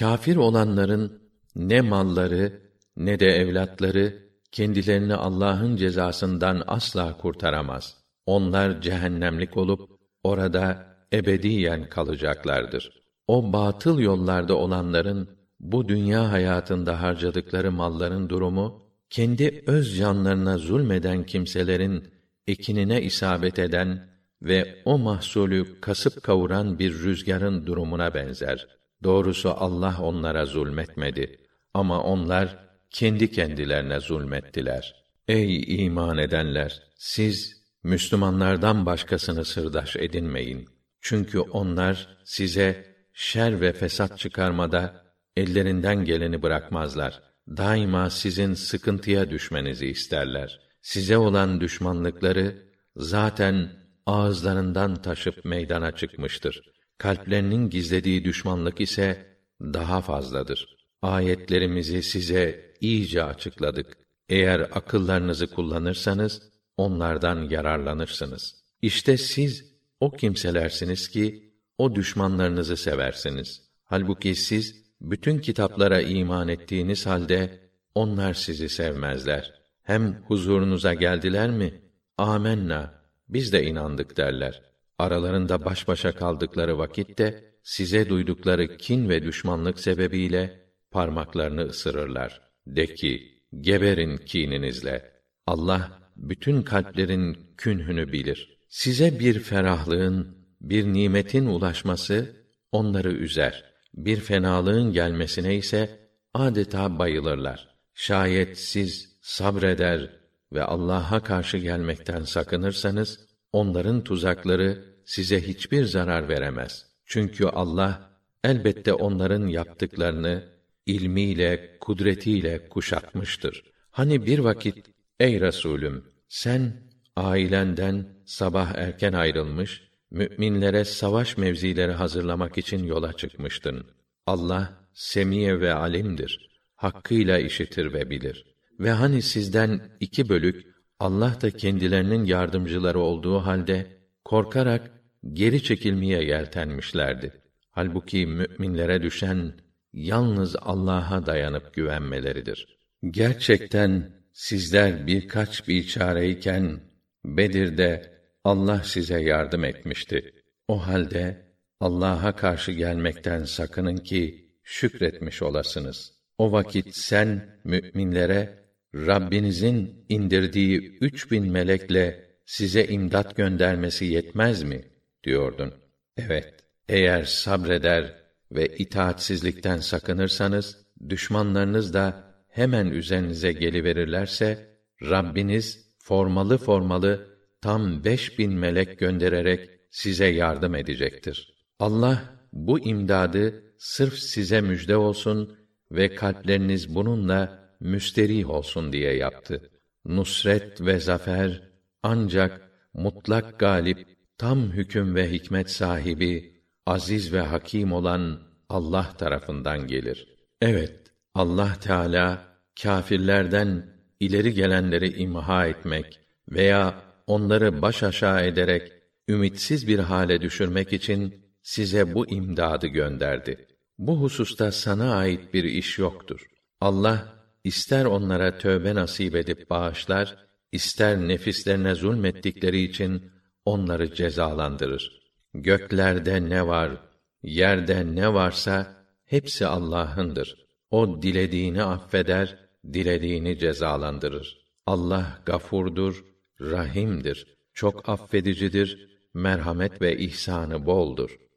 Kafir olanların ne malları ne de evlatları kendilerini Allah'ın cezasından asla kurtaramaz. Onlar cehennemlik olup orada ebediyen kalacaklardır. O batıl yollarda olanların bu dünya hayatında harcadıkları malların durumu kendi öz canlarına zulmeden kimselerin ekinine isabet eden ve o mahsulü kasıp kavuran bir rüzgarın durumuna benzer. Doğrusu Allah onlara zulmetmedi ama onlar kendi kendilerine zulmettiler. Ey iman edenler, siz Müslümanlardan başkasını sırdaş edinmeyin. Çünkü onlar size şer ve fesat çıkarmada ellerinden geleni bırakmazlar. Daima sizin sıkıntıya düşmenizi isterler. Size olan düşmanlıkları zaten ağızlarından taşıp meydana çıkmıştır. Kalplerinin gizlediği düşmanlık ise daha fazladır. Ayetlerimizi size iyice açıkladık. Eğer akıllarınızı kullanırsanız onlardan yararlanırsınız. İşte siz o kimselersiniz ki o düşmanlarınızı seversiniz. Halbuki siz bütün kitaplara iman ettiğiniz halde onlar sizi sevmezler. Hem huzurunuza geldiler mi? Amenna, biz de inandık derler. Aralarında baş başa kaldıkları vakitte size duydukları kin ve düşmanlık sebebiyle parmaklarını ısırırlar. De ki, geberin kininizle. Allah bütün kalplerin künhünü bilir. Size bir ferahlığın, bir nimetin ulaşması onları üzer. Bir fenalığın gelmesine ise adeta bayılırlar. Şayet siz sabreder ve Allah'a karşı gelmekten sakınırsanız onların tuzakları size hiçbir zarar veremez. Çünkü Allah elbette onların yaptıklarını ilmiyle, kudretiyle kuşatmıştır. Hani bir vakit ey Resulüm sen ailenden sabah erken ayrılmış, müminlere savaş mevzileri hazırlamak için yola çıkmıştın. Allah semiye ve alimdir. Hakkıyla işitir ve bilir. Ve hani sizden iki bölük Allah da kendilerinin yardımcıları olduğu halde korkarak geri çekilmeye yeltenmişlerdi. Halbuki müminlere düşen yalnız Allah'a dayanıp güvenmeleridir. Gerçekten sizler birkaç bir çareyken Bedir'de Allah size yardım etmişti. O halde Allah'a karşı gelmekten sakının ki şükretmiş olasınız. O vakit sen müminlere Rabbinizin indirdiği üç bin melekle size imdat göndermesi yetmez mi? diyordun. Evet, eğer sabreder ve itaatsizlikten sakınırsanız, düşmanlarınız da hemen üzerinize geliverirlerse, Rabbiniz formalı formalı tam beş bin melek göndererek size yardım edecektir. Allah bu imdadı sırf size müjde olsun ve kalpleriniz bununla müsterih olsun diye yaptı. Nusret ve zafer ancak mutlak galip, tam hüküm ve hikmet sahibi, aziz ve hakim olan Allah tarafından gelir. Evet, Allah Teala kâfirlerden ileri gelenleri imha etmek veya onları baş aşağı ederek ümitsiz bir hale düşürmek için size bu imdadı gönderdi. Bu hususta sana ait bir iş yoktur. Allah ister onlara tövbe nasip edip bağışlar, ister nefislerine zulmettikleri için onları cezalandırır. Göklerde ne var, yerde ne varsa hepsi Allah'ındır. O dilediğini affeder, dilediğini cezalandırır. Allah gafurdur, rahimdir. Çok affedicidir, merhamet ve ihsanı boldur.